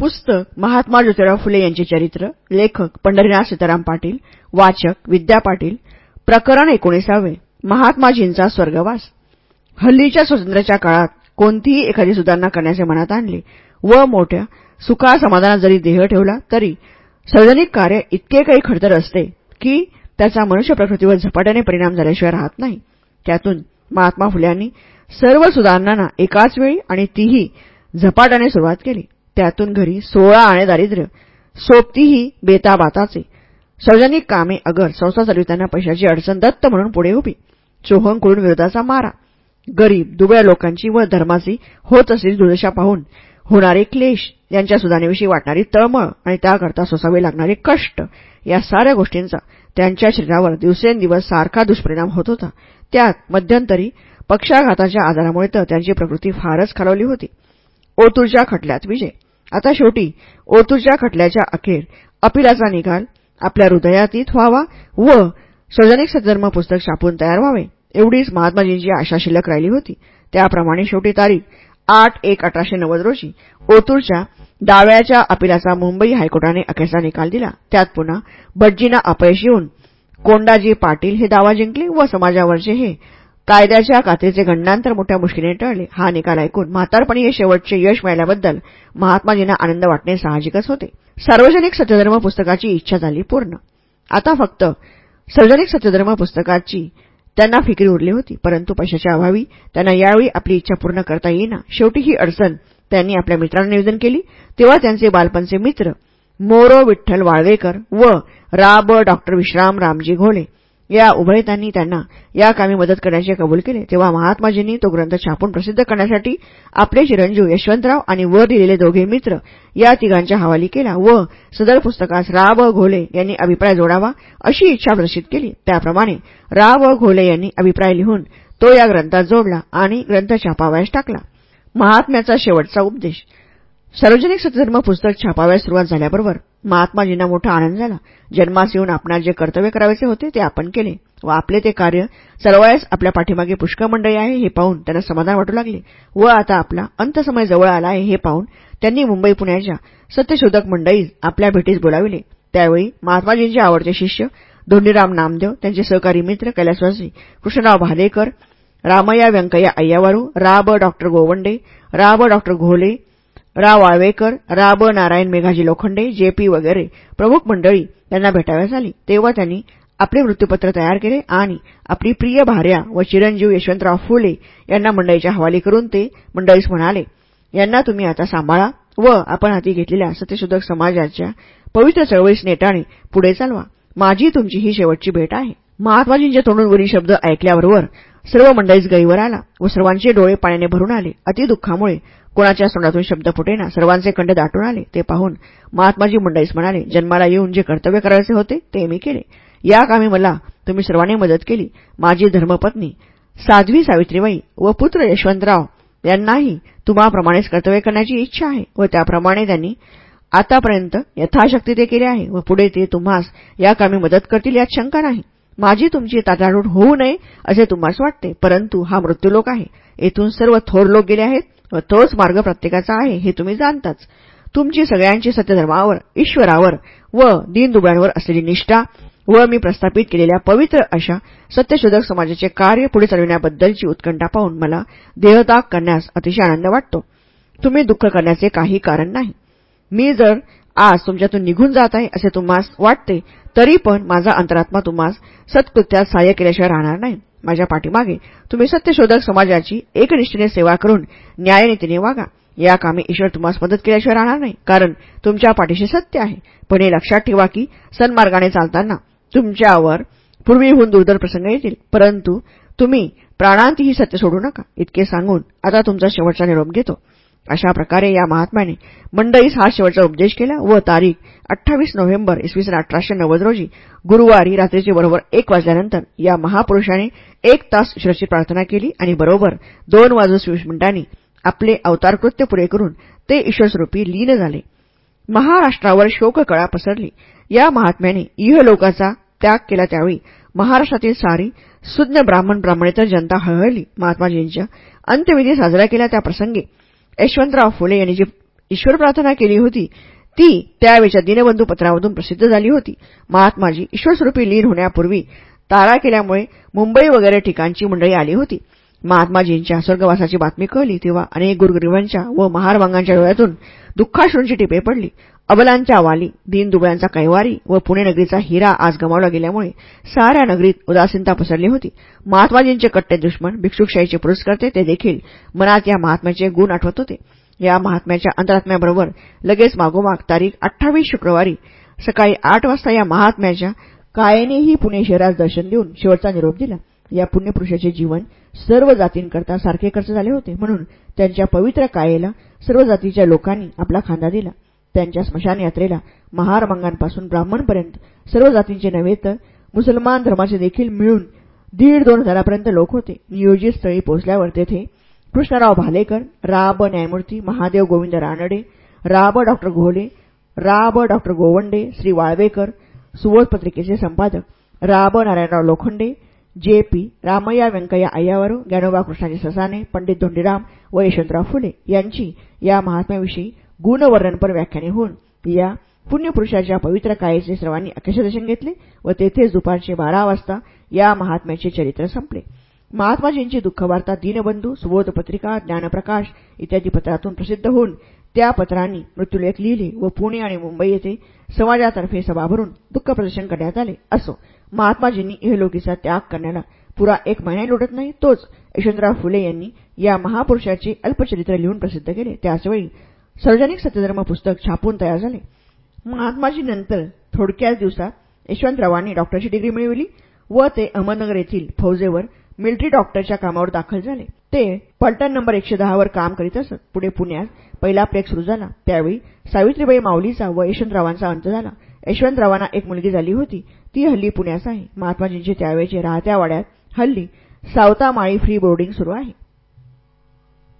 पुस्तक महात्मा ज्योतिराव फुले यांचे चरित्र लेखक पंढरीनाथ सीताराम पाटील वाचक विद्या पाटील प्रकरण एकोणीसावे महात्माजींचा स्वर्गवास. हल्लीच्या स्वातंत्र्याच्या काळात कोणतीही एखादी सुधारणा करण्याचे मनात आणले व मोठ्या सुखा समाधानात जरी देह ठेवला तरी सार्वजनिक कार्य इतके काही खडतर असते की त्याचा मनुष्य प्रकृतीवर झपाट्याने परिणाम झाल्याशिवाय राहत नाही. त्यातून महात्मा फुल्यांनी सर्व सुधारणांना एकाच वेळी आणि तीही झपाट्याने सुरुवात केली. त्यातून घरी सोळा आणि दारिद्र्य. सोबतीही बेताबाताचे. सार्वजनिक कामे अगर. संस्था चालविताना पैशाची अडचण दत्त म्हणून पुढे उभी. चोहनकडून विरोधाचा मारा. गरीब दुबळ्या लोकांची व धर्माची होत असलेली दुर्दशा पाहून होणारे क्लेश यांच्या सुधारणेविषयी वाटणारी तळमळ आणि त्याकरता सोसावे लागणारे कष्ट या साऱ्या गोष्टींचा त्यांच्या शरीरावर दिवसेंदिवस सारखा दुष्परिणाम होत होता. त्यात मध्यंतरी पक्षाघाताच्या आजारामुळे तर त्यांची प्रकृती फारच खालवली होती. ओतूरच्या खटल्यात विजय. आता शेवटी ओतूरच्या खटल्याच्या अखेर अपिलाचा निकाल आपल्या हृदयातीत व्हावा व सजनिक सद्धर्म पुस्तक छापून तयार व्हावे एवढीच महात्माजींची आशा शिल्लक राहिली होती. त्याप्रमाणे शेवटी तारीख आठ एक अठराशे नव्वद रोजी ओतूरच्या डाव्याच्या अपिलाचा मुंबई हायकोर्टाने अखेरचा निकाल दिला. त्यात पुन्हा भटजींना अपयश येऊन कोंडाजी पाटील हे दावा जिंकले व समाजावरचे हे कायद्याच्या कात्रीचे घंडांतर मोठ्या मुश्किलीने टळले. हा निकाल ऐकून म्हातारपणी हे शेवटचे यश मिळाल्याबद्दल महात्माजींना आनंद वाटणे साहजिकच होते. सार्वजनिक सत्यधर्म पुस्तकाची इच्छा झाली पूर्ण. आता फक्त सार्वजनिक सत्यधर्म पुस्तकाची त्यांना फिक्री उरली होती परंतु पैशाच्या अभावी त्यांना यावेळी आपली इच्छा पूर्ण करता येईना. शेवटी ही अडचण त्यांनी आपल्या मित्रांना निवेदन केली. तेव्हा त्यांचे बालपणचे मित्र मोरो विठ्ठल वाळवेकर व रा ब डॉक्टर विश्राम रामजी घोले या उभयतांनी त्यांना या कामी मदत करण्याचे कबूल केले. तेव्हा महात्माजींनी तो ग्रंथ छापून प्रसिद्ध करण्यासाठी आपले चिरंजीव यशवंतराव आणि वर दिलेले दोघे मित्र या तिघांच्या हवाली केला व सदर पुस्तकास रा व घोले यांनी अभिप्राय जोडावा अशी इच्छा प्रसिद्ध केली. त्याप्रमाणे रा व घोले यांनी अभिप्राय लिहून तो या ग्रंथात जोडला आणि ग्रंथ छापावयास टाकला. महात्म्याचा शेवटचा उपदेश. सार्वजनिक सत्यधर्म पुस्तक छापाव्यास सुरुवात झाल्याबरोबर महात्माजींना मोठा आनंद झाला. जन्मास येऊन आपणास जे कर्तव्य करायचे होते ते आपण केले व आपले ते कार्य चालवायस आपल्या पाठीमागे पुष्कळ मंडळी आहे हे पाहून त्यांना समाधान वाटू लागले. व आता आपला अंतसमय जवळ आला आहे हे पाहून त्यांनी मुंबई पुण्याच्या सत्यशोधक मंडळीस आपल्या भेटीस बोलाविले. त्यावेळी महात्माजींचे आवडते शिष्य धोंडीराम नामदेव त्यांचे सहकारी मित्र कैलासवासी कृष्णराव भालेकर रामय्या व्यंकय्या अय्यावारू रा ब डॉक्टर गोवंडे रा ब डॉक्टर घोले रा वाळवेकर रा ब नारायण मेघाजी लोखंडे जे पी वगैरे प्रमुख मंडळी त्यांना भेटाव्यास आली. तेव्हा त्यांनी आपले वृत्तपत्र तयार केले आणि आपली प्रिय भार्या व चिरंजीव यशवंतराव फुले यांना मंडळीच्या हवाली करून ते मंडळीस म्हणाले यांना तुम्ही आता सांभाळा व आपण हाती घेतलेल्या सत्यशोधक समाजाच्या पवित्र चळवळीस नेटाने पुढे चालवा. माझी तुमची ही शेवटची भेट आहे. महात्माजींच्या तोंडून वरील शब्द ऐकल्याबरोबर सर्व मंडळीस गईवर आला व सर्वांचे डोळे पाण्याने भरून आले. अतिदुःखामुळे कोणाच्या तोंडातून शब्द फुटेना सर्वांचे कंड दाटून आले. ते पाहून महात्माजी मंडळीस म्हणाले जन्माला येऊन जे कर्तव्य करायचे होते ते मी केले. या कामी मला तुम्ही सर्वांनी मदत केली. माझी धर्मपत्नी साध्वी सावित्रीबाई व पुत्र यशवंतराव यांनाही तुम्हाप्रमाणेच कर्तव्य करण्याची इच्छा आहे व त्याप्रमाणे त्यांनी आतापर्यंत यथाशक्ती ते केले आहे व पुढे ते तुम्हास या कामी मदत करतील यात शंका नाही. माझी तुमची ताटाडूट होऊ नये असे तुम्हास वाटते परंतु हा मृत्यूलोक आहे. येथून सर्व थोर लोक गेले आहेत व तोच मार्ग प्रत्येकाचा आहे हे तुम्ही जाणताच. तुमची सगळ्यांची सत्यधर्मावर ईश्वरावर व दीनदुबळ्यांवर असलेली निष्ठा व मी प्रस्थापित केलेल्या पवित्र अशा सत्यशोधक समाजाचे कार्य पुढे चालविण्याबद्दलची उत्कंठा पाहून मला देहताग करण्यास अतिशय आनंद वाटतो. तुम्ही दुःख करण्याचे काही कारण नाही. मी जर आज तुमच्यातून निघून जात आहे असे तुम्हास वाटते तरी पण माझा अंतरात्मा तुम्हास सत्कृत्यात सहाय्य केल्याशिवाय राहणार नाही. माझ्या पाठीमागे तुम्ही सत्यशोधक समाजाची एकनिष्ठेने सेवा करून न्यायनीतीने वागा. या कामी ईश्वर तुम्हास मदत केल्याशिवाय राहणार नाही कारण तुमच्या पाठीशी सत्य आहे. पण हे लक्षात ठेवा की सन्मार्गाने चालताना तुमच्यावर पूर्वीहून दुर्धर प्रसंग येतील परंतु तुम्ही प्राणांतीही सत्य सोडू नका. इतके सांगून आता तुमचा शेवटचा निरोप घेतो. अशा प्रकारे या महात्म्याने मंडईस हा शेवटचा उपदेश केला व तारीख अठ्ठावीस नोव्हेंबर इसवी सन अठराशे नव्वद रोजी गुरुवारी रात्रीचे बरोबर एक वाजल्यानंतर या महापुरुषाने एक तास ईश्वराची प्रार्थना केली आणि बरोबर दोन वाजून वीस मिनिटांनी आपले अवतारकृत्य पुरे करून ते ईश्वरस्वरूपी लीन झाले. महाराष्ट्रावर शोककळा पसरली. या महात्म्याने इहलोकाचा त्याग केला त्यावेळी महाराष्ट्रातील सारी सुज्ञ ब्राह्मण ब्राह्मणेतर जनता हळहळली. महात्माजींच्या अंत्यविधी साजरा केला त्या प्रसंगी यशवंतराव फुले यांनी जी ईश्वर प्रार्थना केली होती ती त्यावेळच्या दिनबंधू पत्रामधून प्रसिद्ध झाली होती. महात्माजी ईश्वरस्वरूपी लीन होण्यापूर्वी तारा केल्यामुळे मुंबई वगैरे ठिकाणची मंडळी आली होती. महात्माजींच्या स्वर्गवासाची बातमी कळली तेव्हा अनेक गुरुग्रीवांच्या व महारवांगांच्या डोळ्यातून दुःखाश्रूंची टिपे पडली. अबलांच्या वाली दीनदुबळ्यांचा कैवारी व पुणे नगरीचा हिरा आज गमावला गेल्यामुळे साऱ्या नगरीत उदासीनता पसरली होती. महात्माजींचे कट्टे दुश्मन भिक्षुकशाहीचे पुरस्कर्ते ते देखील मनात या महात्म्याचे गुण आठवत होते. या महात्म्याच्या अंतरात्म्याबरोबर लगेच मागोमाग तारीख अठ्ठावीस शुक्रवारी सकाळी आठ वाजता या महात्म्याच्या कायेनेही पुणे शहरात दर्शन देऊन शेवटचा निरोप दिला. या पुण्यपुरुषाचे जीवन सर्व जातींकरता सारखे खर्च झाले होते म्हणून त्यांच्या पवित्र कायेला सर्व जातीच्या लोकांनी आपला खांदा दिला. त्यांच्या स्मशान यात्रेला महारमंगांपासून ब्राह्मणपर्यंत सर्व जातींचे नव्हे तर मुसलमान धर्माचे देखील मिळून दीड दोन हजारापर्यंत लोक होते. नियोजित स्थळी पोहोचल्यावर तेथे कृष्णराव भालेकर राब न्यायमूर्ती महादेव गोविंद रानडे राब डॉक्टर घोले राब डॉक्टर गोवंडे श्री वाळवेकर सुबोध पत्रिकेचे संपादक राब नारायणराव लोखंडे जे पी रामय्या व्यंकय्या अय्यावर ज्ञानोबा कृष्णाजी ससाने पंडित धोंडीराम व यशवंतराव फुले यांची या महात्म्याविषयी गुणवर्णनपर व्याख्याने होऊन या पुण्यपुरुषाच्या पवित्र कायेचे सर्वांनी अखेशदर्शन घेतले व तेथेच दुपारचे बारा वाजता या महात्म्याचे चरित्र संपले. महात्माजींची दुःखवार्ता दीनबंधू सुबोध पत्रिका ज्ञानप्रकाश इत्यादी पत्रातून प्रसिद्ध होऊन त्या पत्रांनी मृत्यूलेख लिहिले व पुणे आणि मुंबई येथे समाजातर्फे सभा भरून दुःख प्रदर्शन करण्यात आले. असो महात्माजींनी इहलोकीचा त्याग करण्याला पुरा एक महिना लोटत नाही तोच यशवंतराव फुले यांनी या महापुरुषाचे अल्पचरित्र लिहून प्रसिद्ध केले. त्याचवेळी सार्वजनिक सत्यधर्म पुस्तक छापून तयार झाले. महात्माजीनंतर थोडक्याच दिवसात यशवंतरावांनी डॉक्टरची डिग्री मिळवली व ते अहमदनगर येथील फौजेवर मिलिटरी डॉक्टरच्या कामावर दाखल झाले. ते पलटण नंबर एकशे दहावर काम करीत असत. पुढे पुण्यात पहिला प्लेग सुरू झाला. त्यावेळी सावित्रीबाई माऊलीचा व यशवंतरावांचा अंत झाला. यशवंतरावांना एक मुलगी झाली होती. ती हल्ली पुण्यास आहे. महात्माजींचे त्यावेळेचे राहत्या वाड्यात हल्ली सावता माळी फ्री बोर्डिंग सुरू आहे.